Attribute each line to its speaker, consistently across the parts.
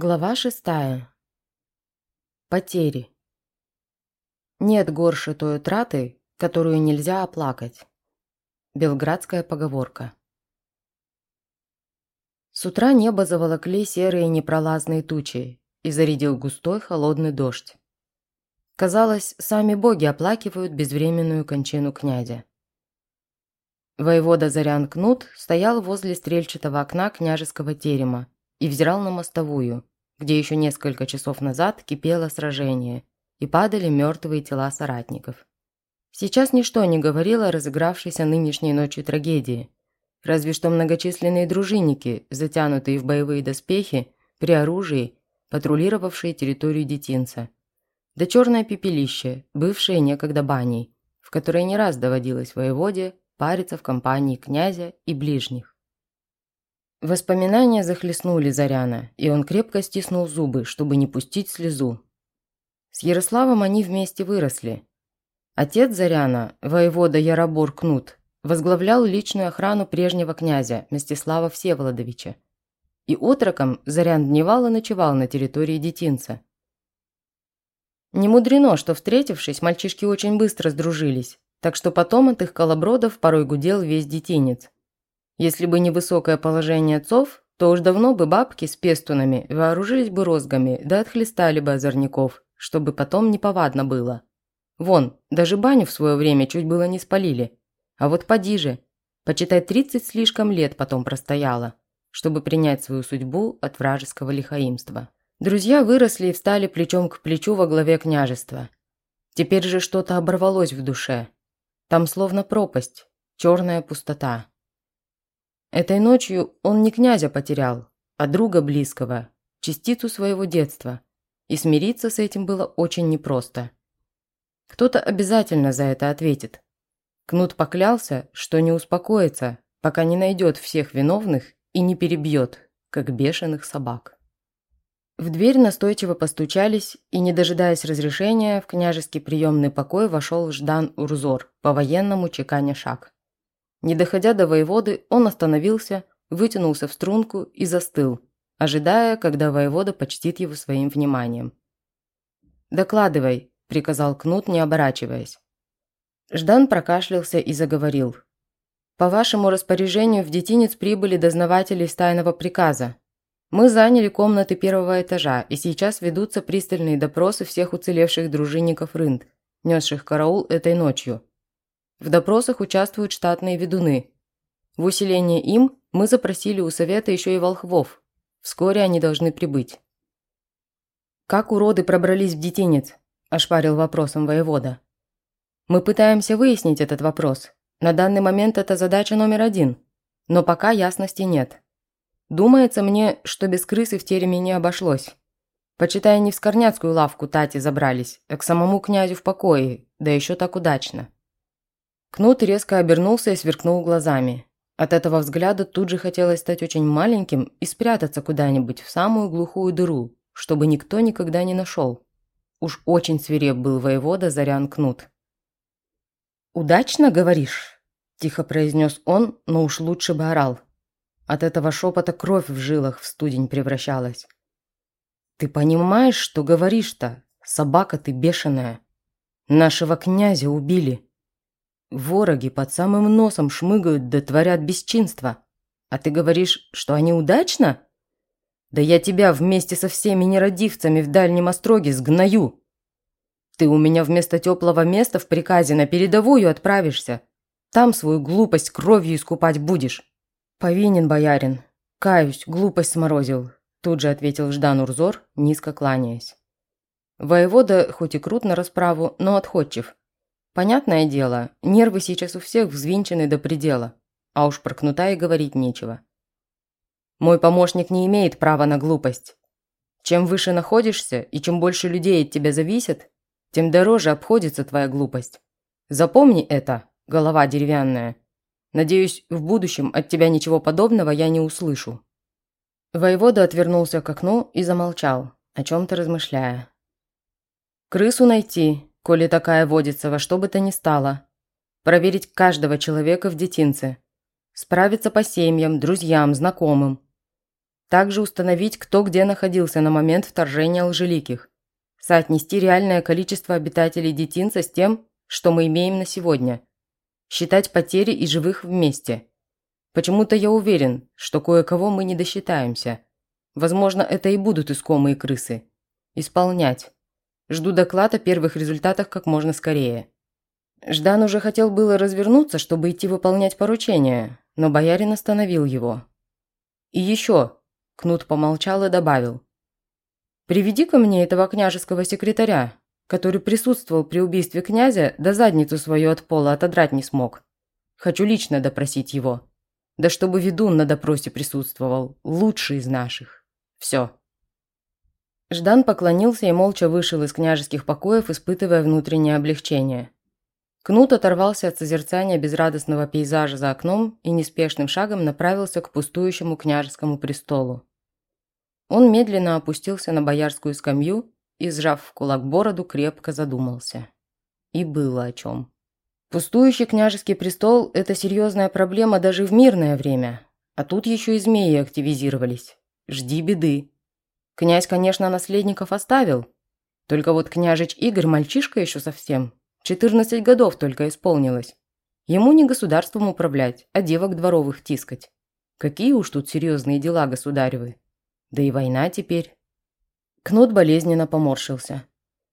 Speaker 1: Глава шестая. Потери. Нет горше той утраты, которую нельзя оплакать. Белградская поговорка. С утра небо заволокли серые непролазные тучи и зарядил густой холодный дождь. Казалось, сами боги оплакивают безвременную кончину князя. Воевода Зарян Кнут стоял возле стрельчатого окна княжеского терема и взирал на мостовую, где еще несколько часов назад кипело сражение, и падали мертвые тела соратников. Сейчас ничто не говорило о разыгравшейся нынешней ночью трагедии, разве что многочисленные дружинники, затянутые в боевые доспехи, при оружии, патрулировавшие территорию детинца, да черное пепелище, бывшее некогда баней, в которой не раз доводилось воеводе париться в компании князя и ближних. Воспоминания захлестнули Заряна, и он крепко стиснул зубы, чтобы не пустить слезу. С Ярославом они вместе выросли. Отец Заряна, воевода Яробор Кнут, возглавлял личную охрану прежнего князя Мстислава Всеволодовича. И отроком Зарян дневал и ночевал на территории детинца. Не мудрено, что, встретившись, мальчишки очень быстро сдружились, так что потом от их колобродов порой гудел весь детинец – если бы не высокое положение отцов, то уж давно бы бабки с пестунами вооружились бы розгами, да отхлестали бы озорников, чтобы потом неповадно было. Вон, даже баню в свое время чуть было не спалили. А вот поди же, почитай, тридцать слишком лет потом простояла, чтобы принять свою судьбу от вражеского лихаимства. Друзья выросли и встали плечом к плечу во главе княжества. Теперь же что-то оборвалось в душе. Там словно пропасть, черная пустота. Этой ночью он не князя потерял, а друга близкого, частицу своего детства. И смириться с этим было очень непросто. Кто-то обязательно за это ответит. Кнут поклялся, что не успокоится, пока не найдет всех виновных и не перебьет, как бешеных собак. В дверь настойчиво постучались, и, не дожидаясь разрешения, в княжеский приемный покой вошел Ждан Урзор, по-военному чеканя шаг. Не доходя до воеводы, он остановился, вытянулся в струнку и застыл, ожидая, когда воевода почтит его своим вниманием. «Докладывай», – приказал Кнут, не оборачиваясь. Ждан прокашлялся и заговорил. «По вашему распоряжению в детинец прибыли дознаватели из тайного приказа. Мы заняли комнаты первого этажа, и сейчас ведутся пристальные допросы всех уцелевших дружинников Рынд, несших караул этой ночью. В допросах участвуют штатные ведуны. В усиление им мы запросили у совета еще и волхвов. Вскоре они должны прибыть. «Как уроды пробрались в детинец?» – ошпарил вопросом воевода. «Мы пытаемся выяснить этот вопрос. На данный момент это задача номер один. Но пока ясности нет. Думается мне, что без крысы в тереме не обошлось. Почитай, не в скорняцкую лавку Тати забрались, а к самому князю в покое, да еще так удачно. Кнут резко обернулся и сверкнул глазами. От этого взгляда тут же хотелось стать очень маленьким и спрятаться куда-нибудь в самую глухую дыру, чтобы никто никогда не нашел. Уж очень свиреп был воевода Зарян Кнут. «Удачно, говоришь?» – тихо произнес он, но уж лучше бы орал. От этого шепота кровь в жилах в студень превращалась. «Ты понимаешь, что говоришь-то? Собака ты бешеная. Нашего князя убили». Вороги под самым носом шмыгают да творят бесчинство. А ты говоришь, что они удачно? Да я тебя вместе со всеми нерадивцами в дальнем остроге сгною. Ты у меня вместо теплого места в приказе на передовую отправишься. Там свою глупость кровью искупать будешь. Повинен, боярин. Каюсь, глупость сморозил. Тут же ответил Ждан Урзор, низко кланяясь. Воевода хоть и крут на расправу, но отходчив. Понятное дело, нервы сейчас у всех взвинчены до предела, а уж про кнута и говорить нечего. Мой помощник не имеет права на глупость. Чем выше находишься и чем больше людей от тебя зависят, тем дороже обходится твоя глупость. Запомни это, голова деревянная. Надеюсь, в будущем от тебя ничего подобного я не услышу». Воевода отвернулся к окну и замолчал, о чем-то размышляя. «Крысу найти, коли такая водится во что бы то ни стало. Проверить каждого человека в детинце. Справиться по семьям, друзьям, знакомым. Также установить, кто где находился на момент вторжения лжеликих. Соотнести реальное количество обитателей детинца с тем, что мы имеем на сегодня. Считать потери и живых вместе. Почему-то я уверен, что кое-кого мы не досчитаемся. Возможно, это и будут искомые крысы. Исполнять. Жду доклад о первых результатах как можно скорее. Ждан уже хотел было развернуться, чтобы идти выполнять поручение, но боярин остановил его. «И еще», – Кнут помолчал и добавил. «Приведи ко мне этого княжеского секретаря, который присутствовал при убийстве князя, да задницу свою от пола отодрать не смог. Хочу лично допросить его. Да чтобы ведун на допросе присутствовал, лучший из наших. Все». Ждан поклонился и молча вышел из княжеских покоев, испытывая внутреннее облегчение. Кнут оторвался от созерцания безрадостного пейзажа за окном и неспешным шагом направился к пустующему княжескому престолу. Он медленно опустился на боярскую скамью и, сжав в кулак бороду, крепко задумался. И было о чем. Пустующий княжеский престол – это серьезная проблема даже в мирное время, а тут еще и змеи активизировались. Жди беды. Князь, конечно, наследников оставил, только вот княжич Игорь мальчишка еще совсем, 14 годов только исполнилось. Ему не государством управлять, а девок дворовых тискать. Какие уж тут серьезные дела государевы. Да и война теперь. Кнут болезненно поморщился.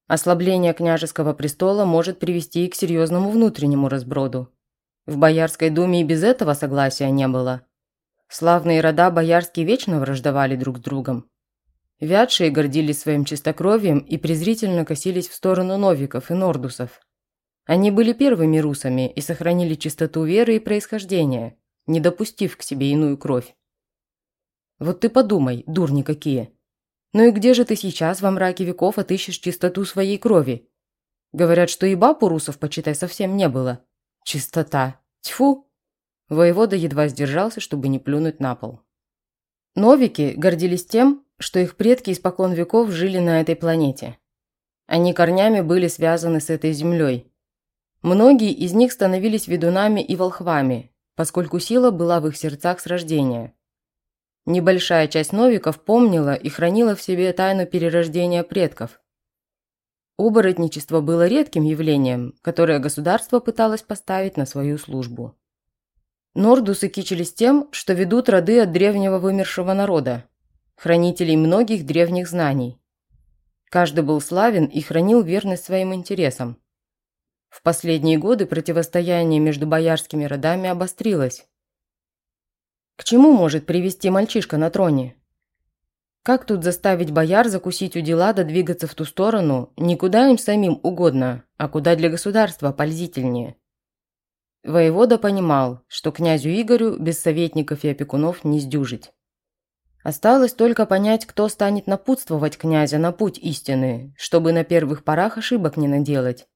Speaker 1: Ослабление княжеского престола может привести и к серьезному внутреннему разброду. В Боярской думе и без этого согласия не было. Славные рода боярские вечно враждовали друг с другом. Вятшие гордились своим чистокровием и презрительно косились в сторону новиков и нордусов. Они были первыми русами и сохранили чистоту веры и происхождения, не допустив к себе иную кровь. Вот ты подумай, дурни какие. Ну и где же ты сейчас во мраке веков отыщешь чистоту своей крови? Говорят, что и баб у русов, почитай, совсем не было. Чистота. Тьфу! Воевода едва сдержался, чтобы не плюнуть на пол. Новики гордились тем, что их предки испокон веков жили на этой планете. Они корнями были связаны с этой землей, Многие из них становились ведунами и волхвами, поскольку сила была в их сердцах с рождения. Небольшая часть новиков помнила и хранила в себе тайну перерождения предков. Оборотничество было редким явлением, которое государство пыталось поставить на свою службу. Нордусы кичились тем, что ведут роды от древнего вымершего народа, хранителей многих древних знаний. Каждый был славен и хранил верность своим интересам. В последние годы противостояние между боярскими родами обострилось. К чему может привести мальчишка на троне? Как тут заставить бояр закусить у дела да двигаться в ту сторону, никуда им самим угодно, а куда для государства пользительнее? Воевода понимал, что князю Игорю без советников и опекунов не сдюжить. Осталось только понять, кто станет напутствовать князя на путь истины, чтобы на первых порах ошибок не наделать.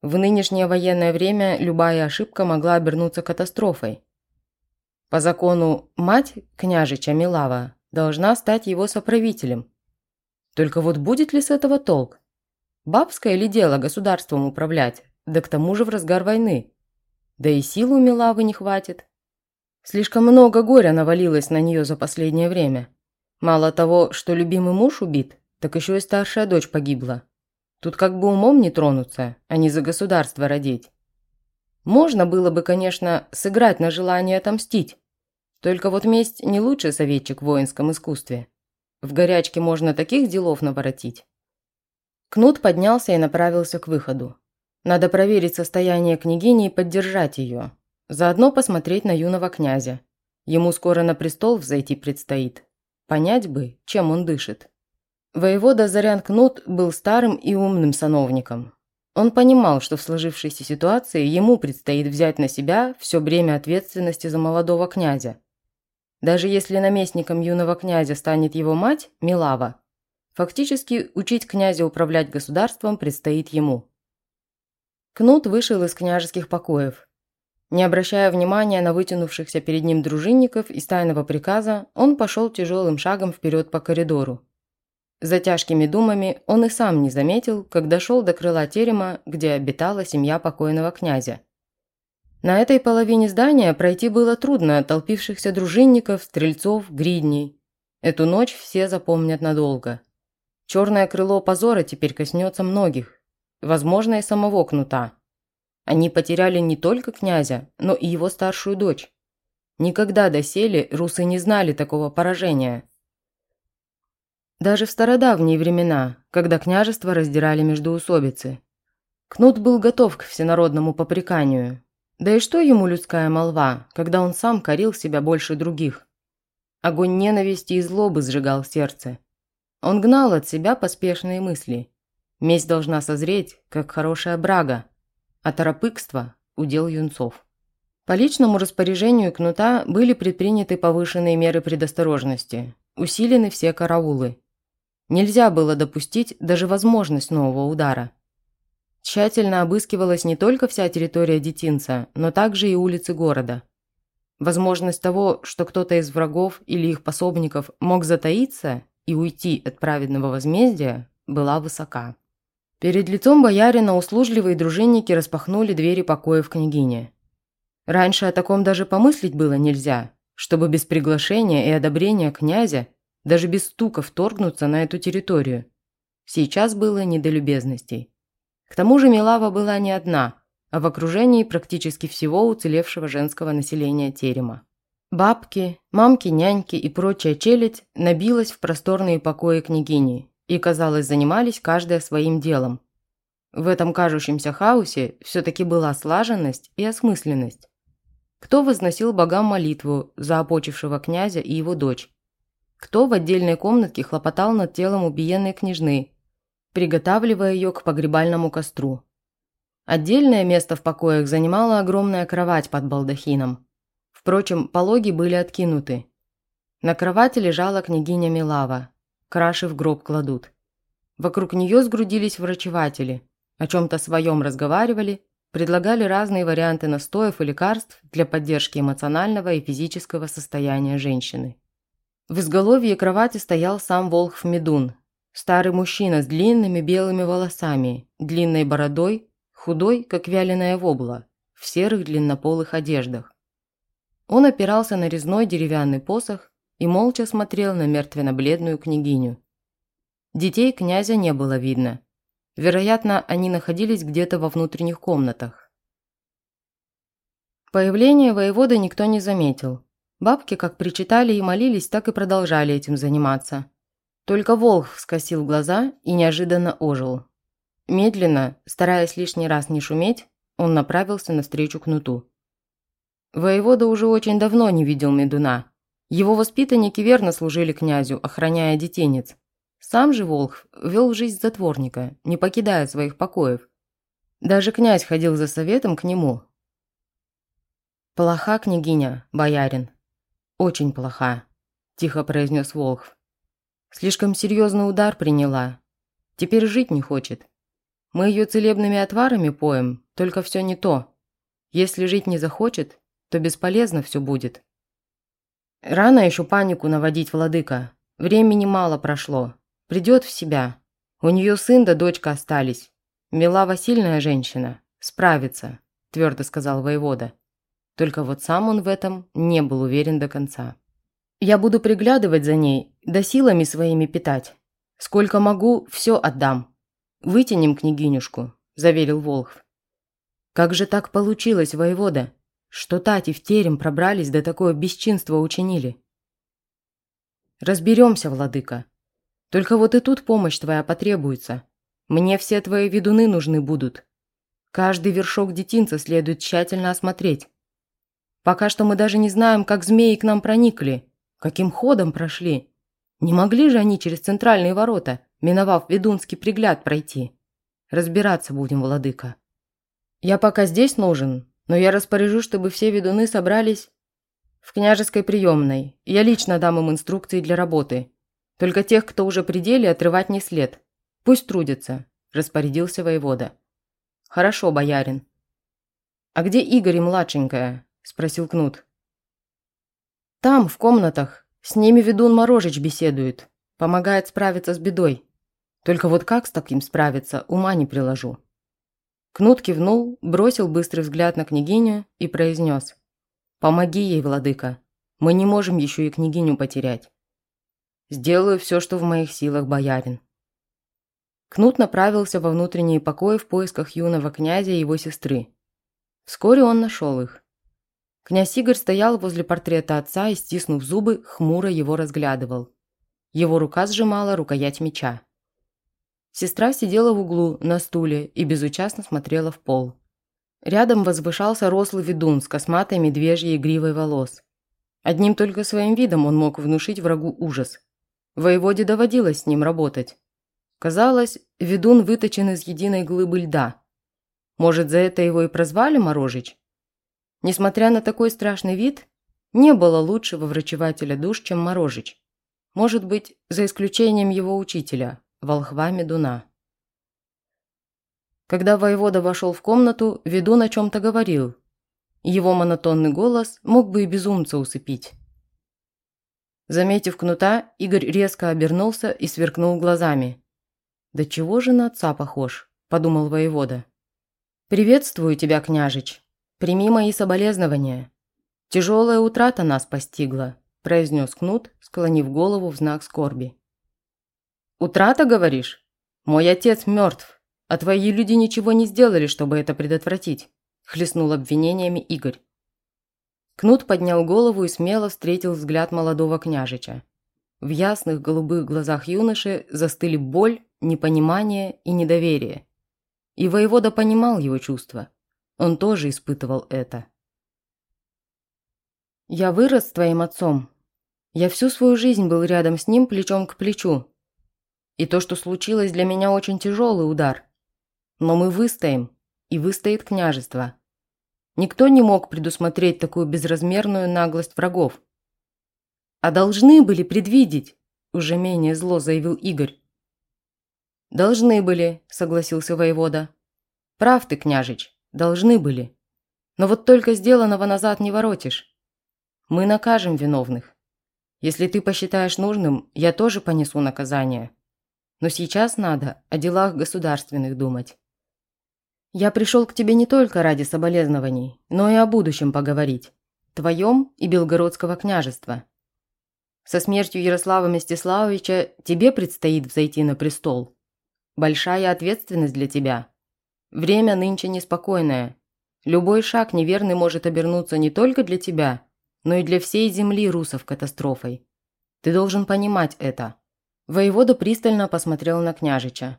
Speaker 1: В нынешнее военное время любая ошибка могла обернуться катастрофой. По закону мать княжича Милава должна стать его соправителем. Только вот будет ли с этого толк? Бабское ли дело государством управлять, да к тому же в разгар войны? Да и сил у Милавы не хватит. Слишком много горя навалилось на нее за последнее время. Мало того, что любимый муж убит, так еще и старшая дочь погибла. Тут как бы умом не тронуться, а не за государство родить. Можно было бы, конечно, сыграть на желание отомстить. Только вот месть не лучший советчик в воинском искусстве. В горячке можно таких делов наворотить. Кнут поднялся и направился к выходу. Надо проверить состояние княгини и поддержать ее. Заодно посмотреть на юного князя. Ему скоро на престол взойти предстоит. Понять бы, чем он дышит. Воевода Зарян Кнут был старым и умным сановником. Он понимал, что в сложившейся ситуации ему предстоит взять на себя все бремя ответственности за молодого князя. Даже если наместником юного князя станет его мать, Милава, фактически учить князя управлять государством предстоит ему. Кнут вышел из княжеских покоев. Не обращая внимания на вытянувшихся перед ним дружинников из тайного приказа, он пошел тяжелым шагом вперед по коридору. За тяжкими думами он и сам не заметил, как дошел до крыла терема, где обитала семья покойного князя. На этой половине здания пройти было трудно от толпившихся дружинников, стрельцов, гридней. Эту ночь все запомнят надолго. Черное крыло позора теперь коснется многих, возможно, и самого кнута. Они потеряли не только князя, но и его старшую дочь. Никогда доселе русы не знали такого поражения. Даже в стародавние времена, когда княжество раздирали междоусобицы. Кнут был готов к всенародному попреканию. Да и что ему людская молва, когда он сам корил себя больше других? Огонь ненависти и злобы сжигал сердце. Он гнал от себя поспешные мысли. Месть должна созреть, как хорошая брага, а торопыкство – удел юнцов. По личному распоряжению Кнута были предприняты повышенные меры предосторожности, усилены все караулы. Нельзя было допустить даже возможность нового удара. Тщательно обыскивалась не только вся территория детинца, но также и улицы города. Возможность того, что кто-то из врагов или их пособников мог затаиться и уйти от праведного возмездия, была высока. Перед лицом боярина услужливые дружинники распахнули двери покоев княгини. Раньше о таком даже помыслить было нельзя, чтобы без приглашения и одобрения князя даже без стука вторгнуться на эту территорию. Сейчас было не до любезностей. К тому же Милава была не одна, а в окружении практически всего уцелевшего женского населения терема. Бабки, мамки, няньки и прочая челядь набилась в просторные покои княгини и, казалось, занимались каждая своим делом. В этом кажущемся хаосе все-таки была слаженность и осмысленность. Кто возносил богам молитву за опочившего князя и его дочь, кто в отдельной комнатке хлопотал над телом убиенной княжны, приготавливая ее к погребальному костру. Отдельное место в покоях занимала огромная кровать под балдахином. Впрочем, пологи были откинуты. На кровати лежала княгиня Милава. Краши в гроб кладут. Вокруг нее сгрудились врачеватели. О чем-то своем разговаривали, предлагали разные варианты настоев и лекарств для поддержки эмоционального и физического состояния женщины. В изголовье кровати стоял сам Волхв Медун. Старый мужчина с длинными белыми волосами, длинной бородой, худой, как вяленая вобла, в серых длиннополых одеждах. Он опирался на резной деревянный посох и молча смотрел на мертвенно-бледную княгиню. Детей князя не было видно. Вероятно, они находились где-то во внутренних комнатах. Появление воевода никто не заметил. Бабки как причитали и молились, так и продолжали этим заниматься. Только волк скосил глаза и неожиданно ожил. Медленно, стараясь лишний раз не шуметь, он направился навстречу кнуту. Воевода уже очень давно не видел Медуна. Его воспитанники верно служили князю, охраняя детенец. Сам же Волхв вел жизнь затворника, не покидая своих покоев. Даже князь ходил за советом к нему. «Плоха княгиня, боярин», «Очень плоха», – тихо произнес Волхв. «Слишком серьезный удар приняла. Теперь жить не хочет. Мы ее целебными отварами поем, только все не то. Если жить не захочет, то бесполезно все будет». «Рано еще панику наводить, владыка. Времени мало прошло. Придет в себя. У нее сын да дочка остались. Мила сильная женщина. Справится», – твердо сказал воевода. Только вот сам он в этом не был уверен до конца. «Я буду приглядывать за ней, да силами своими питать. Сколько могу, все отдам. Вытянем княгинюшку», – заверил Волхв. «Как же так получилось, воевода, что Тати в терем пробрались да такое бесчинство учинили?» «Разберемся, владыка. Только вот и тут помощь твоя потребуется. Мне все твои ведуны нужны будут. Каждый вершок детинца следует тщательно осмотреть. Пока что мы даже не знаем, как змеи к нам проникли, каким ходом прошли. Не могли же они через центральные ворота, миновав ведунский пригляд, пройти. Разбираться будем, владыка. Я пока здесь нужен, но я распоряжу, чтобы все ведуны собрались в княжеской приемной. Я лично дам им инструкции для работы. Только тех, кто уже при деле, отрывать не след. Пусть трудятся, распорядился воевода. Хорошо, боярин. А где Игорь и младшенькая? спросил Кнут. «Там, в комнатах. С ними ведун Морожич беседует. Помогает справиться с бедой. Только вот как с таким справиться, ума не приложу». Кнут кивнул, бросил быстрый взгляд на княгиню и произнес. «Помоги ей, владыка. Мы не можем еще и княгиню потерять». Сделаю все, что в моих силах, боярин». Кнут направился во внутренние покои в поисках юного князя и его сестры. Вскоре он нашел их. Князь Игорь стоял возле портрета отца и, стиснув зубы, хмуро его разглядывал. Его рука сжимала рукоять меча. Сестра сидела в углу на стуле и безучастно смотрела в пол. Рядом возвышался рослый ведун с косматой медвежьей гривой волос. Одним только своим видом он мог внушить врагу ужас. Воеводе доводилось с ним работать. Казалось, ведун выточен из единой глыбы льда. Может, за это его и прозвали Морожич? Несмотря на такой страшный вид, не было лучшего врачевателя душ, чем Морожич. Может быть, за исключением его учителя, волхва Медуна. Когда воевода вошел в комнату, ведун о чем-то говорил. Его монотонный голос мог бы и безумца усыпить. Заметив кнута, Игорь резко обернулся и сверкнул глазами. «Да чего же на отца похож?» – подумал воевода. «Приветствую тебя, княжич. Прими мои соболезнования. Тяжелая утрата нас постигла», – произнес кнут, склонив голову в знак скорби. «Утрата, говоришь? Мой отец мертв, а твои люди ничего не сделали, чтобы это предотвратить», – хлестнул обвинениями Игорь. Кнут поднял голову и смело встретил взгляд молодого княжича. В ясных голубых глазах юноши застыли боль, непонимание и недоверие. И воевода понимал его чувства. Он тоже испытывал это. «Я вырос с твоим отцом. Я всю свою жизнь был рядом с ним плечом к плечу. И то, что случилось, для меня очень тяжелый удар. Но мы выстоим, и выстоит княжество. Никто не мог предусмотреть такую безразмерную наглость врагов. А должны были предвидеть, уже менее зло заявил Игорь. «Должны были», – согласился воевода. «Прав ты, княжич, должны были. Но вот только сделанного назад не воротишь. Мы накажем виновных. Если ты посчитаешь нужным, я тоже понесу наказание. Но сейчас надо о делах государственных думать. Я пришел к тебе не только ради соболезнований, но и о будущем поговорить. Твоем и Белгородского княжества. Со смертью Ярослава Мстиславовича тебе предстоит взойти на престол. Большая ответственность для тебя. Время нынче неспокойное. Любой шаг неверный может обернуться не только для тебя, но и для всей земли русов катастрофой. Ты должен понимать это. Воевода пристально посмотрел на княжича.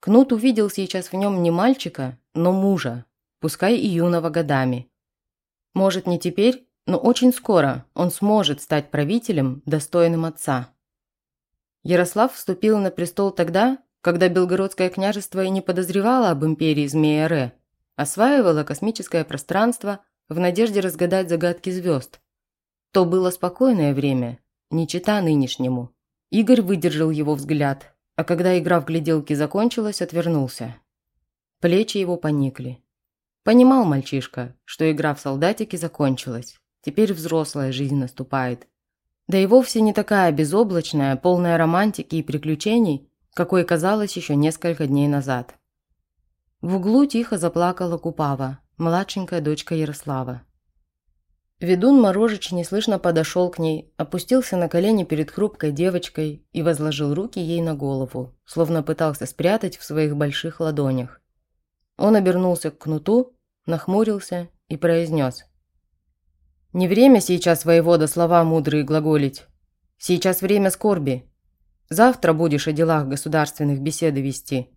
Speaker 1: Кнут увидел сейчас в нем не мальчика, но мужа, пускай и юного годами. Может, не теперь, но очень скоро он сможет стать правителем, достойным отца. Ярослав вступил на престол тогда, когда Белгородское княжество и не подозревало об империи Змея Ре, осваивало космическое пространство в надежде разгадать загадки звезд. То было спокойное время, не чита нынешнему. Игорь выдержал его взгляд, а когда игра в гляделки закончилась, отвернулся. Плечи его поникли. Понимал мальчишка, что игра в солдатики закончилась. Теперь взрослая жизнь наступает. Да и вовсе не такая безоблачная, полная романтики и приключений, какой казалось еще несколько дней назад. В углу тихо заплакала Купава, младшенькая дочка Ярослава. Ведун Морожич неслышно подошел к ней, опустился на колени перед хрупкой девочкой и возложил руки ей на голову, словно пытался спрятать в своих больших ладонях. Он обернулся к кнуту, нахмурился и произнес. «Не время сейчас, воевода, слова мудрые глаголить. Сейчас время скорби. Завтра будешь о делах государственных беседы вести».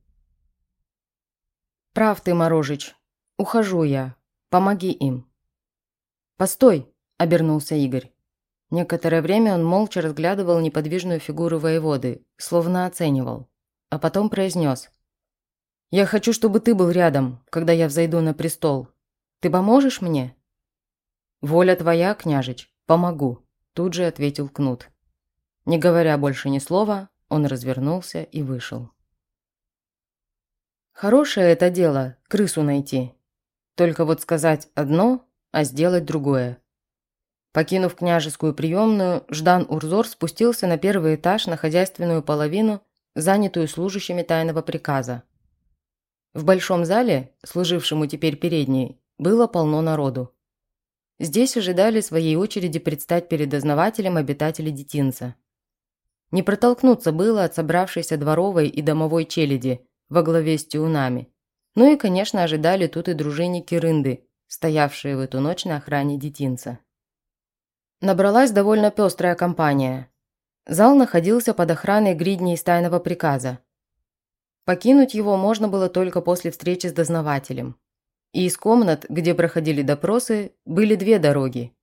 Speaker 1: «Прав ты, Морожич. Ухожу я. Помоги им». «Постой!» – обернулся Игорь. Некоторое время он молча разглядывал неподвижную фигуру воеводы, словно оценивал, а потом произнес. «Я хочу, чтобы ты был рядом, когда я взойду на престол. Ты поможешь мне?» «Воля твоя, княжич, помогу», – тут же ответил Кнут. Не говоря больше ни слова, он развернулся и вышел. Хорошее это дело – крысу найти. Только вот сказать одно, а сделать другое. Покинув княжескую приемную, Ждан Урзор спустился на первый этаж на хозяйственную половину, занятую служащими тайного приказа. В большом зале, служившему теперь передней, было полно народу. Здесь ожидали своей очереди предстать перед дознавателем обитатели детинца. Не протолкнуться было от собравшейся дворовой и домовой челяди во главе с тиунами. Ну и, конечно, ожидали тут и дружинники Рынды, стоявшие в эту ночь на охране детинца. Набралась довольно пестрая компания. Зал находился под охраной гридни из тайного приказа. Покинуть его можно было только после встречи с дознавателем. И из комнат, где проходили допросы, были две дороги.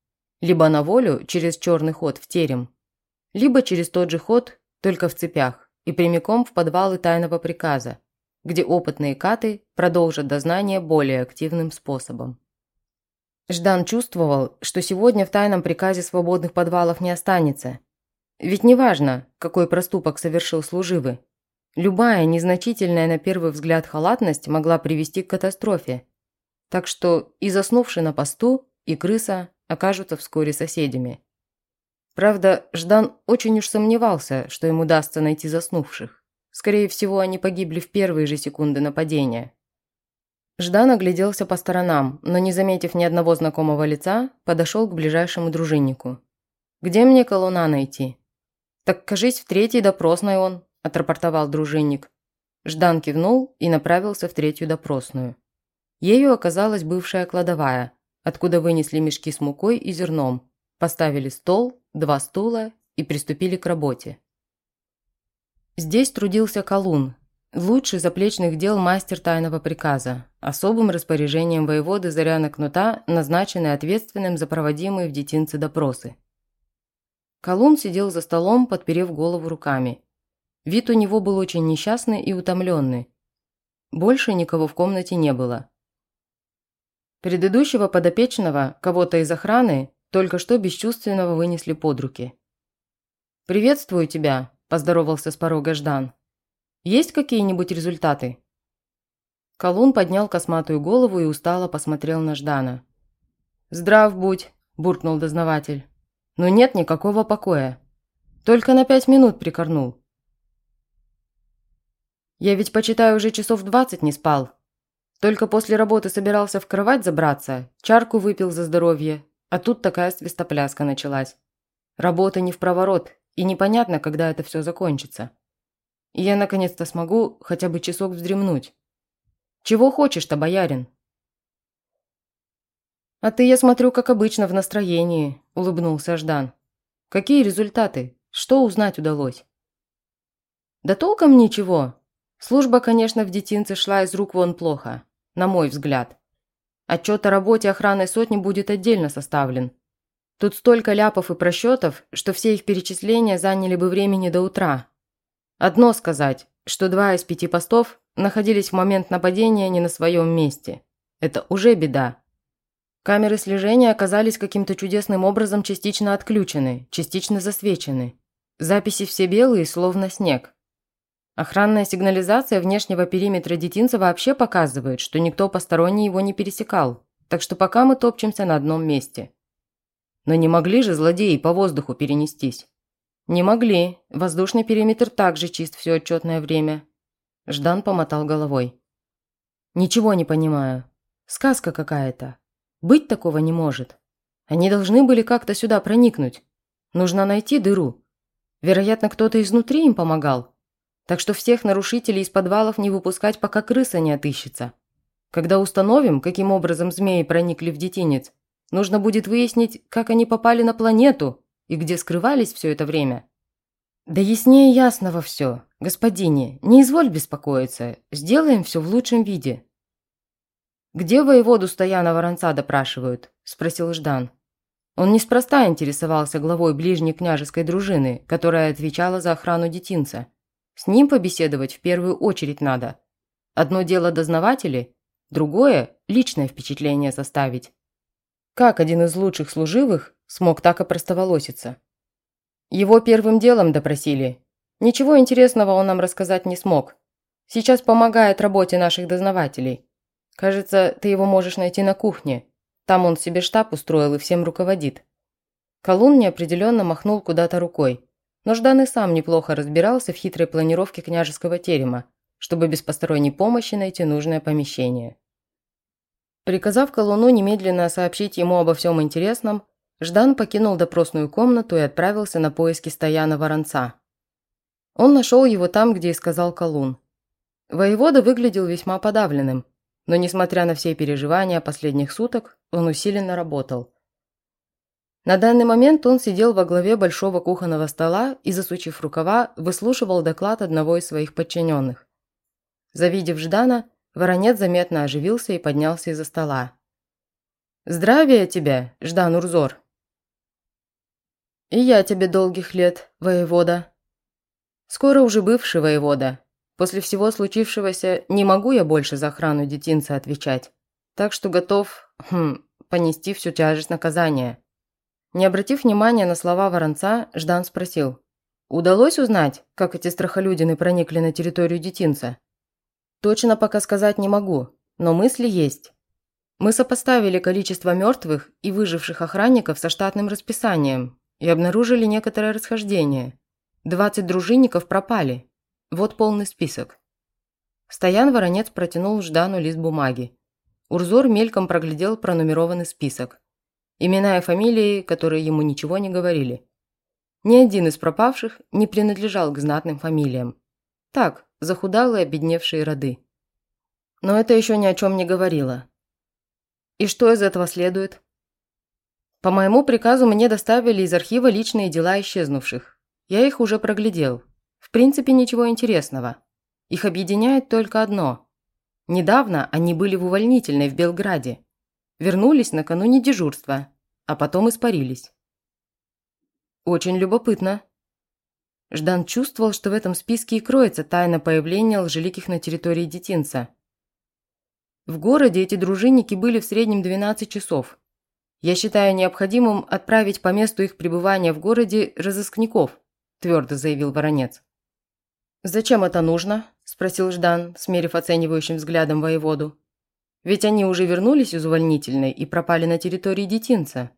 Speaker 1: Либо на волю, через черный ход в терем, либо через тот же ход, только в цепях, и прямиком в подвалы тайного приказа, где опытные каты продолжат дознание более активным способом. Ждан чувствовал, что сегодня в тайном приказе свободных подвалов не останется. Ведь неважно, какой проступок совершил служивый. Любая незначительная на первый взгляд халатность могла привести к катастрофе. Так что и заснувший на посту, и крыса окажутся вскоре соседями. Правда, Ждан очень уж сомневался, что ему удастся найти заснувших. Скорее всего, они погибли в первые же секунды нападения. Ждан огляделся по сторонам, но не заметив ни одного знакомого лица, подошел к ближайшему дружиннику. «Где мне колуна найти?» «Так, кажись, в третьей допросной он», – отрапортовал дружинник. Ждан кивнул и направился в третью допросную. Ею оказалась бывшая кладовая, откуда вынесли мешки с мукой и зерном, поставили стол, два стула и приступили к работе. Здесь трудился Колун, лучший заплечных дел мастер тайного приказа, особым распоряжением воеводы Заряна Кнута, назначенный ответственным за проводимые в детинце допросы. Колун сидел за столом, подперев голову руками. Вид у него был очень несчастный и утомленный. Больше никого в комнате не было. Предыдущего подопечного, кого-то из охраны, только что бесчувственного вынесли под руки. «Приветствую тебя», – поздоровался с порога Ждан. «Есть какие-нибудь результаты?» Колун поднял косматую голову и устало посмотрел на Ждана. «Здрав будь», – буркнул дознаватель. «Но нет никакого покоя. Только на пять минут прикорнул». «Я ведь, почитаю, уже часов двадцать не спал. Только после работы собирался в кровать забраться, чарку выпил за здоровье, а тут такая свистопляска началась. Работа не в проворот, и непонятно, когда это все закончится. И я наконец-то смогу хотя бы часок вздремнуть. Чего хочешь-то, боярин? А ты, я смотрю, как обычно, в настроении, улыбнулся Ждан. Какие результаты? Что узнать удалось? Да толком ничего. Служба, конечно, в детинце шла из рук вон плохо, на мой взгляд. Отчет о работе охраны сотни будет отдельно составлен. Тут столько ляпов и просчетов, что все их перечисления заняли бы времени до утра. Одно сказать, что два из пяти постов находились в момент нападения не на своем месте. Это уже беда. Камеры слежения оказались каким-то чудесным образом частично отключены, частично засвечены. Записи все белые, словно снег. Охранная сигнализация внешнего периметра детинца вообще показывает, что никто посторонний его не пересекал, так что пока мы топчемся на одном месте. Но не могли же злодеи по воздуху перенестись? Не могли. Воздушный периметр также чист все отчетное время. Ждан помотал головой. Ничего не понимаю. Сказка какая-то. Быть такого не может. Они должны были как-то сюда проникнуть. Нужно найти дыру. Вероятно, кто-то изнутри им помогал. Так что всех нарушителей из подвалов не выпускать, пока крыса не отыщется. Когда установим, каким образом змеи проникли в детинец, нужно будет выяснить, как они попали на планету и где скрывались все это время. Да яснее ясного все. Господине, не изволь беспокоиться, сделаем все в лучшем виде. «Где воеводу Стояна Воронца допрашивают?» – спросил Ждан. Он неспроста интересовался главой ближней княжеской дружины, которая отвечала за охрану детинца – с ним побеседовать в первую очередь надо. Одно дело дознаватели, другое – личное впечатление составить. Как один из лучших служивых смог так опростоволоситься? Его первым делом допросили. Ничего интересного он нам рассказать не смог. Сейчас помогает работе наших дознавателей. Кажется, ты его можешь найти на кухне. Там он себе штаб устроил и всем руководит. Колун неопределенно махнул куда-то рукой. Но Ждан и сам неплохо разбирался в хитрой планировке княжеского терема, чтобы без посторонней помощи найти нужное помещение. Приказав Колуну немедленно сообщить ему обо всем интересном, Ждан покинул допросную комнату и отправился на поиски Стояна Воронца. Он нашел его там, где и сказал Колун. Воевода выглядел весьма подавленным, но, несмотря на все переживания последних суток, он усиленно работал. На данный момент он сидел во главе большого кухонного стола и, засучив рукава, выслушивал доклад одного из своих подчиненных. Завидев Ждана, Воронец заметно оживился и поднялся из-за стола. «Здравия тебе, Ждан Урзор!» «И я тебе долгих лет, воевода!» «Скоро уже бывший воевода. После всего случившегося не могу я больше за охрану детинца отвечать, так что готов, хм, понести всю тяжесть наказания». Не обратив внимания на слова Воронца, Ждан спросил. «Удалось узнать, как эти страхолюдины проникли на территорию детинца?» «Точно пока сказать не могу, но мысли есть. Мы сопоставили количество мертвых и выживших охранников со штатным расписанием и обнаружили некоторое расхождение. 20 дружинников пропали. Вот полный список». Стоян Воронец протянул Ждану лист бумаги. Урзор мельком проглядел пронумерованный список. Имена и фамилии, которые ему ничего не говорили. Ни один из пропавших не принадлежал к знатным фамилиям. Так, захудалые обедневшие роды. Но это еще ни о чем не говорило. И что из этого следует? По моему приказу мне доставили из архива личные дела исчезнувших. Я их уже проглядел. В принципе, ничего интересного. Их объединяет только одно. Недавно они были в увольнительной в Белграде. Вернулись накануне дежурства, а потом испарились. Очень любопытно. Ждан чувствовал, что в этом списке и кроется тайна появления лжеликих на территории детинца. В городе эти дружинники были в среднем 12 часов. Я считаю необходимым отправить по месту их пребывания в городе разыскников, твердо заявил Воронец. «Зачем это нужно?» – спросил Ждан, смерив оценивающим взглядом воеводу. Ведь они уже вернулись из увольнительной и пропали на территории детинца.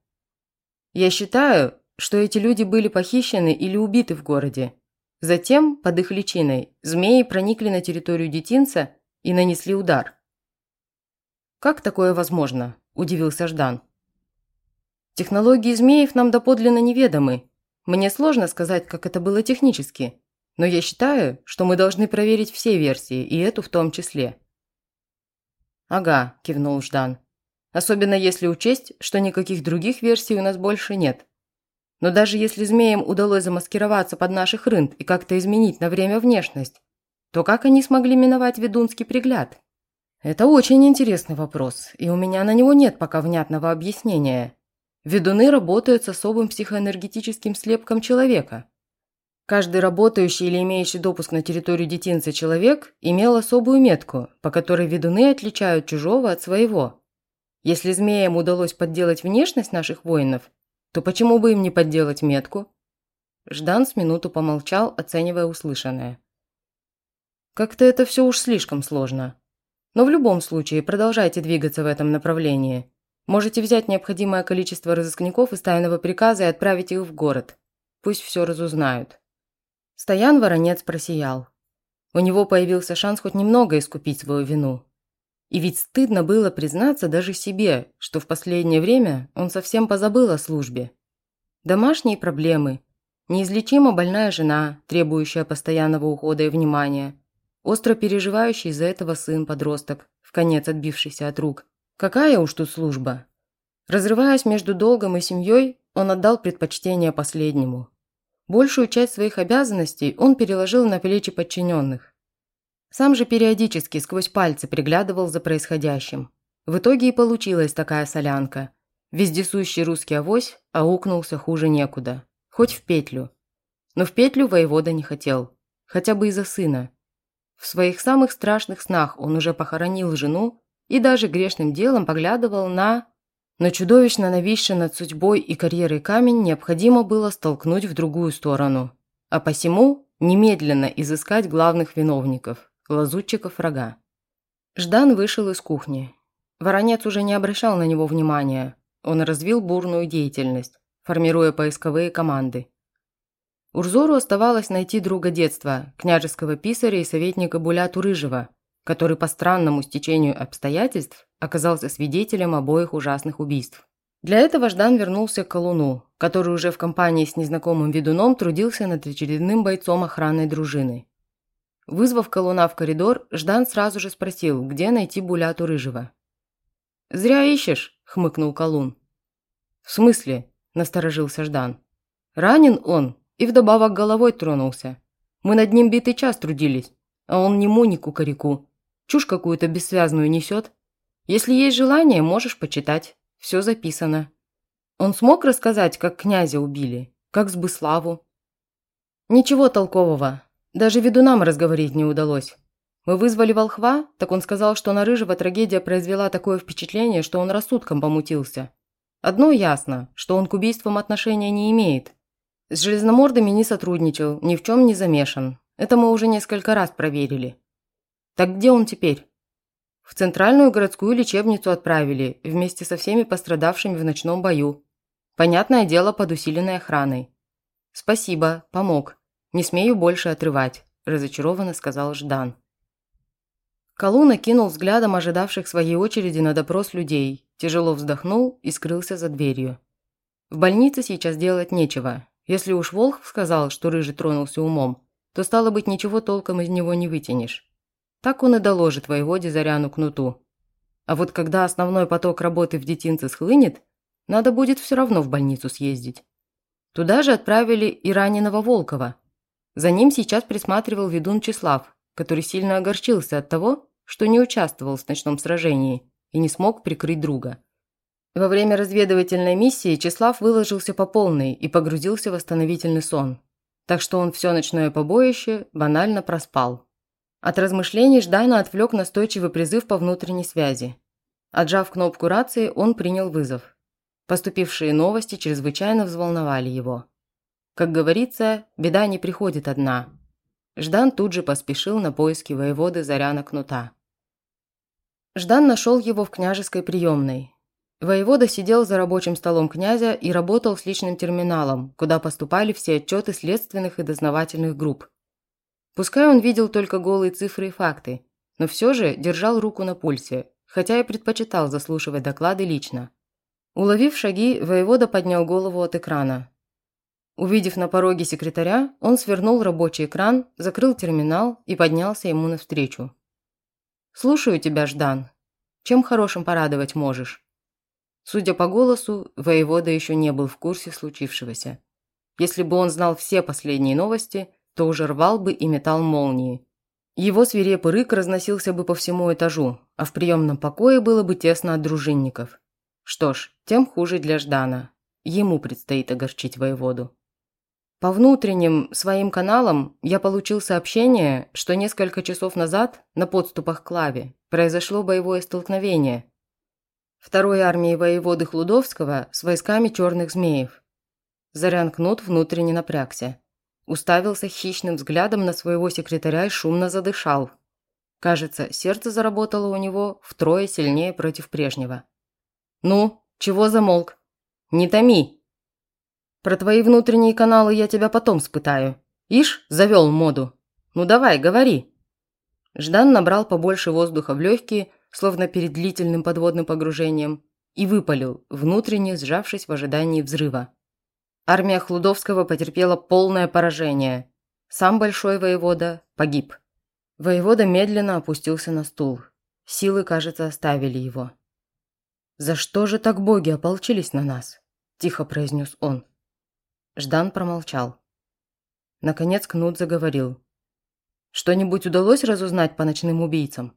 Speaker 1: Я считаю, что эти люди были похищены или убиты в городе. Затем, под их личиной, змеи проникли на территорию детинца и нанесли удар. «Как такое возможно?» – удивился Ждан. «Технологии змеев нам доподлинно неведомы. Мне сложно сказать, как это было технически, но я считаю, что мы должны проверить все версии, и эту в том числе». «Ага», – кивнул Ждан. «Особенно если учесть, что никаких других версий у нас больше нет. Но даже если змеям удалось замаскироваться под наших рынд и как-то изменить на время внешность, то как они смогли миновать ведунский пригляд?» «Это очень интересный вопрос, и у меня на него нет пока внятного объяснения. Ведуны работают с особым психоэнергетическим слепком человека. Каждый работающий или имеющий допуск на территорию детинца человек имел особую метку, по которой ведуны отличают чужого от своего. Если змеям удалось подделать внешность наших воинов, то почему бы им не подделать метку? Ждан с минуту помолчал, оценивая услышанное. Как-то это все уж слишком сложно. Но в любом случае продолжайте двигаться в этом направлении. Можете взять необходимое количество разыскников из тайного приказа и отправить их в город. Пусть все разузнают. Стоян Воронец просиял. У него появился шанс хоть немного искупить свою вину. И ведь стыдно было признаться даже себе, что в последнее время он совсем позабыл о службе. Домашние проблемы, неизлечимо больная жена, требующая постоянного ухода и внимания, остро переживающий из-за этого сын-подросток, в конец отбившийся от рук. Какая уж тут служба? Разрываясь между долгом и семьей, он отдал предпочтение последнему – Большую часть своих обязанностей он переложил на плечи подчиненных. Сам же периодически сквозь пальцы приглядывал за происходящим. В итоге и получилась такая солянка. Вездесущий русский авось аукнулся хуже некуда. Хоть в петлю. Но в петлю воевода не хотел. Хотя бы из-за сына. В своих самых страшных снах он уже похоронил жену и даже грешным делом поглядывал на но чудовищно нависший над судьбой и карьерой камень необходимо было столкнуть в другую сторону, а посему немедленно изыскать главных виновников – лазутчиков врага. Ждан вышел из кухни. Воронец уже не обращал на него внимания. Он развил бурную деятельность, формируя поисковые команды. Урзору оставалось найти друга детства, княжеского писаря и советника Буляту Рыжего, который по странному стечению обстоятельств оказался свидетелем обоих ужасных убийств. Для этого Ждан вернулся к Колуну, который уже в компании с незнакомым ведуном трудился над очередным бойцом охранной дружины. Вызвав Колуна в коридор, Ждан сразу же спросил, где найти Буляту Рыжего. «Зря ищешь», – хмыкнул Колун. «В смысле?» – насторожился Ждан. «Ранен он и вдобавок головой тронулся. Мы над ним битый час трудились, а он ни му, ни кукареку. Чушь какую-то бессвязную несет. Если есть желание, можешь почитать. Все записано. Он смог рассказать, как князя убили, как Сбыславу? Ничего толкового. Даже ведунам разговорить не удалось. Мы вызвали волхва, так он сказал, что на Рыжего трагедия произвела такое впечатление, что он рассудком помутился. Одно ясно, что он к убийствам отношения не имеет. С железномордами не сотрудничал, ни в чем не замешан. Это мы уже несколько раз проверили. Так где он теперь? В центральную городскую лечебницу отправили, вместе со всеми пострадавшими в ночном бою. Понятное дело, под усиленной охраной. Спасибо, помог. Не смею больше отрывать, разочарованно сказал Ждан. Колун окинул взглядом ожидавших своей очереди на допрос людей, тяжело вздохнул и скрылся за дверью. В больнице сейчас делать нечего. Если уж Волх сказал, что Рыжий тронулся умом, то стало быть, ничего толком из него не вытянешь. Так он и доложит воеводе Заряну кнуту. А вот когда основной поток работы в детинце схлынет, надо будет все равно в больницу съездить. Туда же отправили и раненого Волкова. За ним сейчас присматривал ведун Числав, который сильно огорчился от того, что не участвовал в ночном сражении и не смог прикрыть друга. Во время разведывательной миссии Числав выложился по полной и погрузился в восстановительный сон. Так что он все ночное побоище банально проспал. От размышлений Ждана отвлек настойчивый призыв по внутренней связи. Отжав кнопку рации, он принял вызов. Поступившие новости чрезвычайно взволновали его. Как говорится, беда не приходит одна. Ждан тут же поспешил на поиски воеводы Заряна Кнута. Ждан нашел его в княжеской приемной. Воевода сидел за рабочим столом князя и работал с личным терминалом, куда поступали все отчеты следственных и дознавательных групп. Пускай он видел только голые цифры и факты, но все же держал руку на пульсе, хотя и предпочитал заслушивать доклады лично. Уловив шаги, воевода поднял голову от экрана. Увидев на пороге секретаря, он свернул рабочий экран, закрыл терминал и поднялся ему навстречу. «Слушаю тебя, Ждан. Чем хорошим порадовать можешь?» Судя по голосу, воевода еще не был в курсе случившегося. Если бы он знал все последние новости, то уже рвал бы и метал молнии. Его свирепый рык разносился бы по всему этажу, а в приемном покое было бы тесно от дружинников. Что ж, тем хуже для Ждана. Ему предстоит огорчить воеводу. По внутренним своим каналам я получил сообщение, что несколько часов назад на подступах к Лаве произошло боевое столкновение второй армии воеводы Хлудовского с войсками черных змеев. Зарян Кнут внутренне напрягся уставился хищным взглядом на своего секретаря и шумно задышал. Кажется, сердце заработало у него втрое сильнее против прежнего. «Ну, чего замолк? Не томи!» «Про твои внутренние каналы я тебя потом спытаю. Ишь, завел моду. Ну давай, говори!» Ждан набрал побольше воздуха в легкие, словно перед длительным подводным погружением, и выпалил, внутренне сжавшись в ожидании взрыва. Армия Хлудовского потерпела полное поражение. Сам большой воевода погиб. Воевода медленно опустился на стул. Силы, кажется, оставили его. «За что же так боги ополчились на нас?» – тихо произнес он. Ждан промолчал. Наконец Кнут заговорил. «Что-нибудь удалось разузнать по ночным убийцам?»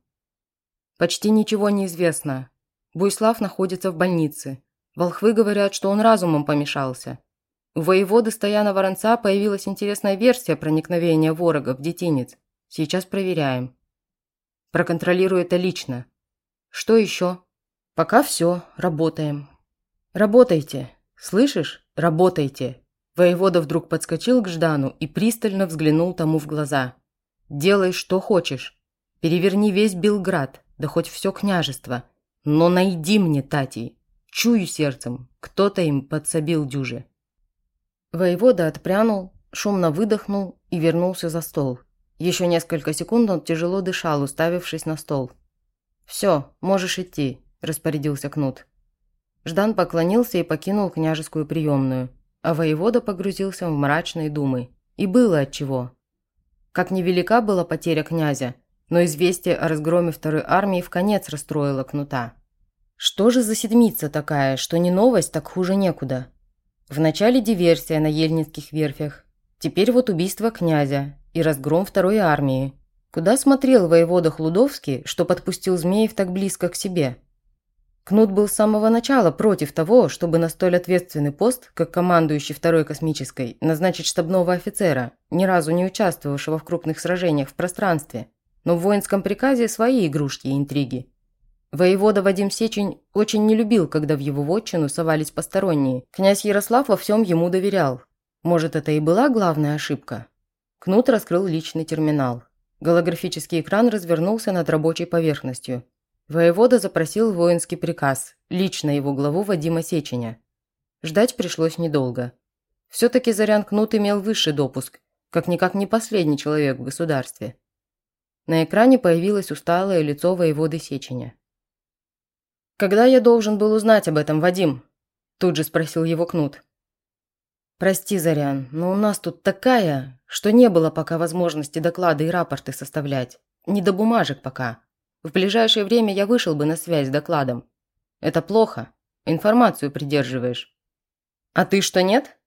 Speaker 1: «Почти ничего не известно. Буйслав находится в больнице. Волхвы говорят, что он разумом помешался. У воеводы Стояна Воронца появилась интересная версия проникновения ворога в детинец. Сейчас проверяем. Проконтролирую это лично. Что еще? Пока все, работаем. Работайте. Слышишь? Работайте. Воевода вдруг подскочил к Ждану и пристально взглянул тому в глаза. Делай, что хочешь. Переверни весь Белград, да хоть все княжество. Но найди мне Татей. Чую сердцем, кто-то им подсобил дюже. Воевода отпрянул, шумно выдохнул и вернулся за стол. Еще несколько секунд он тяжело дышал, уставившись на стол. «Все, можешь идти», – распорядился Кнут. Ждан поклонился и покинул княжескую приемную, а воевода погрузился в мрачные думы. И было отчего. Как невелика была потеря князя, но известие о разгроме второй армии в конец расстроило кнута. Что же за седмица такая, что не новость, так хуже некуда? Вначале диверсия на ельницких верфях, теперь вот убийство князя и разгром второй армии. Куда смотрел воевода Хлудовский, что подпустил Змеев так близко к себе? Кнут был с самого начала против того, чтобы на столь ответственный пост, как командующий второй космической, назначить штабного офицера, ни разу не участвовавшего в крупных сражениях в пространстве. Но в воинском приказе свои игрушки и интриги. Воевода Вадим Сечень очень не любил, когда в его вотчину совались посторонние. Князь Ярослав во всем ему доверял. Может, это и была главная ошибка? Кнут раскрыл личный терминал. Голографический экран развернулся над рабочей поверхностью. Воевода запросил воинский приказ, лично его главу Вадима Сеченя. Ждать пришлось недолго. Все-таки Зарян Кнут имел высший допуск, как-никак не последний человек в государстве. На экране появилось усталое лицо воеводы Сеченя. «Когда я должен был узнать об этом, Вадим?» Тут же спросил его Кнут. «Прости, Зарян, но у нас тут такая, что не было пока возможности доклады и рапорты составлять. Не до бумажек пока. В ближайшее время я вышел бы на связь с докладом. Это плохо. Информацию придерживаешь. А ты что, нет?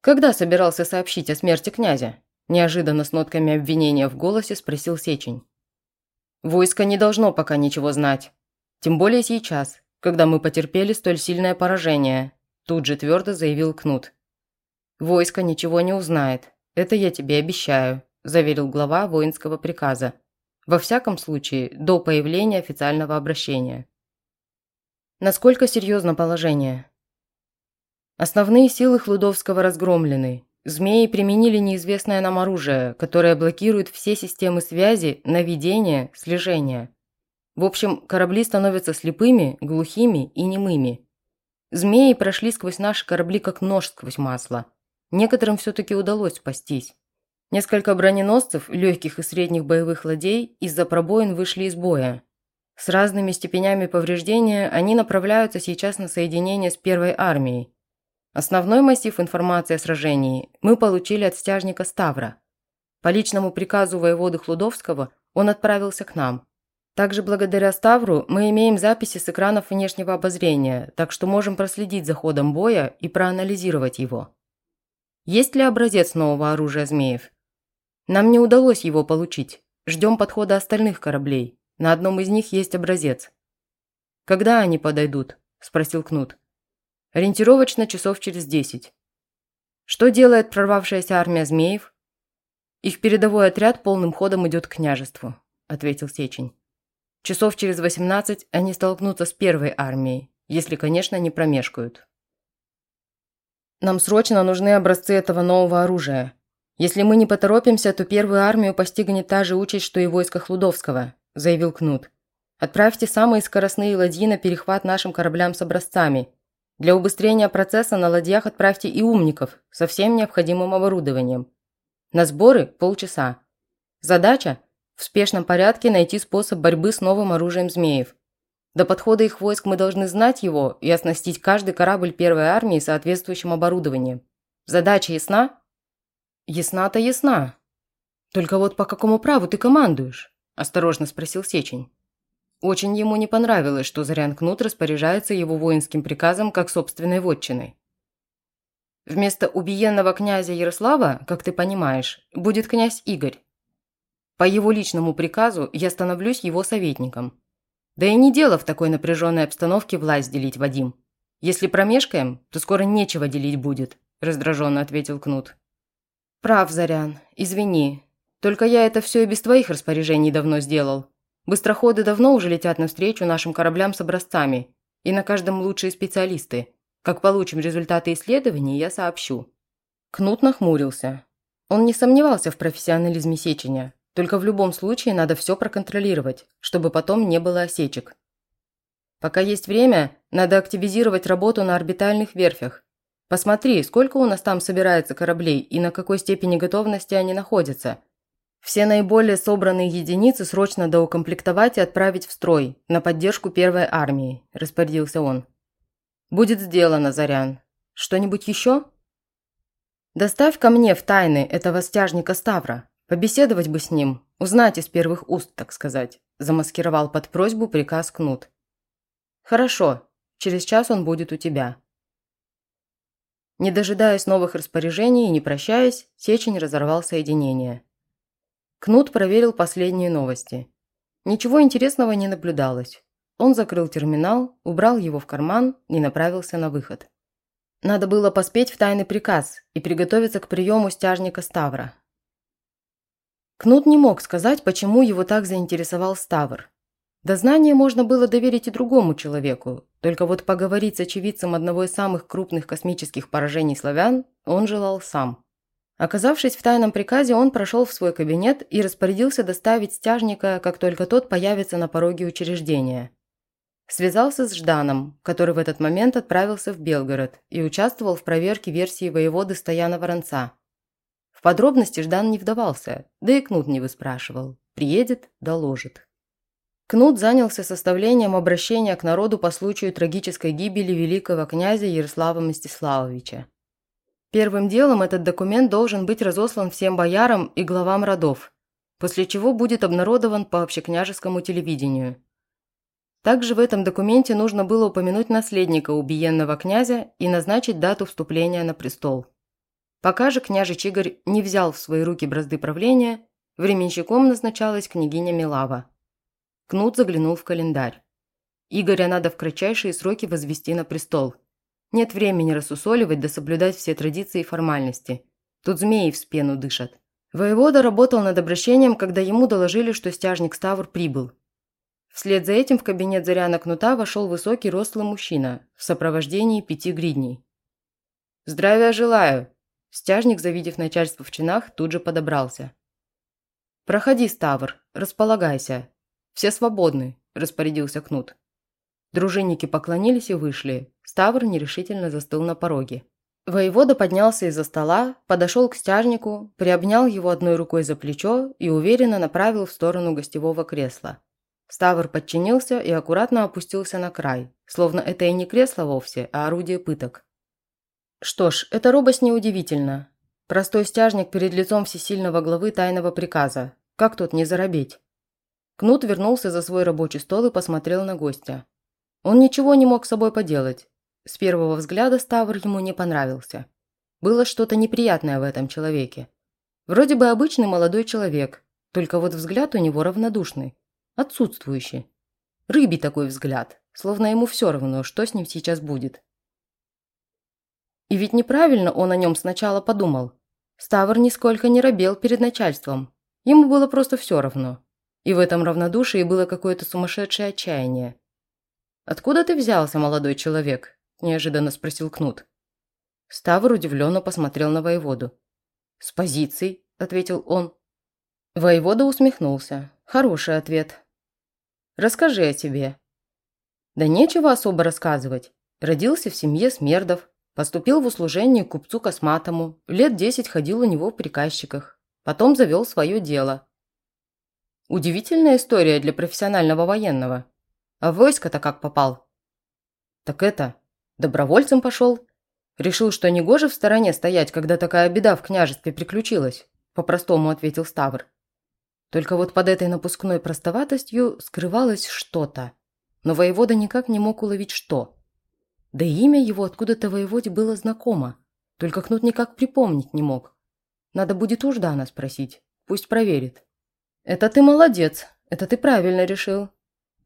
Speaker 1: Когда собирался сообщить о смерти князя? Неожиданно с нотками обвинения в голосе спросил Сечень. Войско не должно пока ничего знать. Тем более сейчас, когда мы потерпели столь сильное поражение. Тут же твердо заявил Кнут. Войско ничего не узнает. Это я тебе обещаю, заверил глава воинского приказа. Во всяком случае, до появления официального обращения. Насколько серьезно положение? Основные силы Хлудовского разгромлены. Змеи применили неизвестное нам оружие, которое блокирует все системы связи, наведения, слежения. В общем, корабли становятся слепыми, глухими и немыми. Змеи прошли сквозь наши корабли как нож сквозь масло. Некоторым все-таки удалось спастись. Несколько броненосцев, легких и средних боевых ладей из-за пробоин вышли из боя. С разными степенями повреждения они направляются сейчас на соединение с первой армией. Основной массив информации о сражении мы получили от стяжника Ставра. По личному приказу воеводы Хлудовского он отправился к нам. Также благодаря Ставру мы имеем записи с экранов внешнего обозрения, так что можем проследить за ходом боя и проанализировать его. Есть ли образец нового оружия змеев? Нам не удалось его получить. Ждем подхода остальных кораблей. На одном из них есть образец. Когда они подойдут? Спросил Кнут. Ориентировочно часов через десять. Что делает прорвавшаяся армия змеев? Их передовой отряд полным ходом идет к княжеству, ответил Сечень. Часов через восемнадцать они столкнутся с первой армией, если, конечно, не промешкают. Нам срочно нужны образцы этого нового оружия, «Если мы не поторопимся, то первую армию постигнет та же участь, что и войско Хлудовского», – заявил Кнут. «Отправьте самые скоростные ладьи на перехват нашим кораблям с образцами. Для убыстрения процесса на ладьях отправьте и умников со всем необходимым оборудованием. На сборы – полчаса. Задача – в спешном порядке найти способ борьбы с новым оружием змеев. До подхода их войск мы должны знать его и оснастить каждый корабль первой армии соответствующим оборудованием. Задача ясна?» «Ясна-то ясна. Только вот по какому праву ты командуешь?» – осторожно спросил Сечень. Очень ему не понравилось, что Зарян Кнут распоряжается его воинским приказом как собственной вотчиной. Вместо убиенного князя Ярослава, как ты понимаешь, будет князь Игорь. По его личному приказу я становлюсь его советником. Да и не дело в такой напряженной обстановке власть делить, Вадим. Если промешкаем, то скоро нечего делить будет, раздраженно ответил Кнут. «Прав, Зарян. Извини. Только я это все и без твоих распоряжений давно сделал. Быстроходы давно уже летят навстречу нашим кораблям с образцами. И на каждом лучшие специалисты. Как получим результаты исследований, я сообщу». Кнут нахмурился. Он не сомневался в профессионализме Сеченя. Только в любом случае надо все проконтролировать, чтобы потом не было осечек. Пока есть время, надо активизировать работу на орбитальных верфях Посмотри, сколько у нас там собирается кораблей и на какой степени готовности они находятся. Все наиболее собранные единицы срочно доукомплектовать и отправить в строй, на поддержку первой армии», – распорядился он. «Будет сделано, Зарян. Что-нибудь еще?» «Доставь ко мне в тайны этого стяжника Ставра. Побеседовать бы с ним, узнать из первых уст, так сказать», замаскировал под просьбу приказ Кнут. «Хорошо. Через час он будет у тебя». Не дожидаясь новых распоряжений и не прощаясь, Сечень разорвал соединение. Кнут проверил последние новости. Ничего интересного не наблюдалось. Он закрыл терминал, убрал его в карман и направился на выход. Надо было поспеть в тайный приказ и приготовиться к приему стяжника Ставра. Кнут не мог сказать, почему его так заинтересовал Ставр. Дознание можно было доверить и другому человеку, только вот поговорить с очевидцем одного из самых крупных космических поражений славян он желал сам. Оказавшись в тайном приказе, он прошел в свой кабинет и распорядился доставить стяжника, как только тот появится на пороге учреждения. Связался с Жданом, который в этот момент отправился в Белгород и участвовал в проверке версии воеводы Стояна Воронца. В подробности Ждан не вдавался, да и Кнут не выспрашивал. Приедет – доложит. Кнут занялся составлением обращения к народу по случаю трагической гибели великого князя Ярослава Мстиславовича. Первым делом этот документ должен быть разослан всем боярам и главам родов, после чего будет обнародован по общекняжескому телевидению. Также в этом документе нужно было упомянуть наследника убиенного князя и назначить дату вступления на престол. Пока же княжич Игорь не взял в свои руки бразды правления, временщиком назначалась княгиня Милава. Кнут заглянул в календарь. Игоря надо в кратчайшие сроки возвести на престол – нет времени рассусоливать да соблюдать все традиции и формальности. Тут змеи в спину дышат. Воевода работал над обращением, когда ему доложили, что стяжник Ставр прибыл. Вслед за этим в кабинет Заряна Кнута вошел высокий рослый мужчина в сопровождении пяти гридней. «Здравия желаю!» Стяжник, завидев начальство в чинах, тут же подобрался. «Проходи, Ставр, располагайся. Все свободны», – распорядился Кнут. Дружинники поклонились и вышли. Ставр нерешительно застыл на пороге. Воевода поднялся из-за стола, подошел к стяжнику, приобнял его одной рукой за плечо и уверенно направил в сторону гостевого кресла. Ставр подчинился и аккуратно опустился на край, словно это и не кресло вовсе, а орудие пыток. Что ж, это робость неудивительно. Простой стяжник перед лицом всесильного главы тайного приказа. Как тут не заробеть? Кнут вернулся за свой рабочий стол и посмотрел на гостя. Он ничего не мог с собой поделать. С первого взгляда Ставр ему не понравился. Было что-то неприятное в этом человеке. Вроде бы обычный молодой человек, только вот взгляд у него равнодушный, отсутствующий. Рыбий такой взгляд, словно ему все равно, что с ним сейчас будет. И ведь неправильно он о нем сначала подумал. Ставр нисколько не робел перед начальством. Ему было просто все равно. И в этом равнодушии было какое-то сумасшедшее отчаяние. «Откуда ты взялся, молодой человек?» – неожиданно спросил Кнут. Ставр удивленно посмотрел на воеводу. «С позиций», – ответил он. Воевода усмехнулся. «Хороший ответ. Расскажи о себе». «Да нечего особо рассказывать. Родился в семье Смердов, поступил в услужение к купцу Косматому, лет десять ходил у него в приказчиках, потом завел свое дело». Удивительная история для профессионального военного. А в войско-то как попал? Так это, добровольцем пошел. Решил, что негоже в стороне стоять, когда такая беда в княжестве приключилась, по-простому ответил Ставр. Только вот под этой напускной простоватостью скрывалось что-то. Но воевода никак не мог уловить что. Да и имя его откуда-то воеводе было знакомо. Только Кнут никак припомнить не мог. Надо будет у Ждана спросить. Пусть проверит. «Это ты молодец. Это ты правильно решил.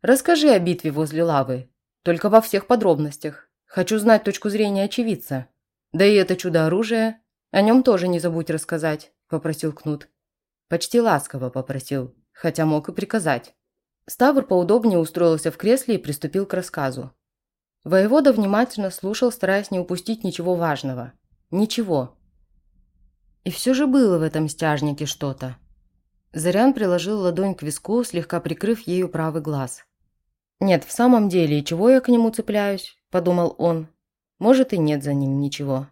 Speaker 1: Расскажи о битве возле лавы. Только во всех подробностях. Хочу знать точку зрения очевидца. Да и это чудо-оружие. О нем тоже не забудь рассказать», – попросил Кнут. Почти ласково попросил, хотя мог и приказать. Ставр поудобнее устроился в кресле и приступил к рассказу. Воевода внимательно слушал, стараясь не упустить ничего важного. Ничего. И все же было в этом стяжнике что-то. Зарян приложил ладонь к виску, слегка прикрыв ею правый глаз. «Нет, в самом деле, и чего я к нему цепляюсь?» – подумал он. «Может, и нет за ним ничего».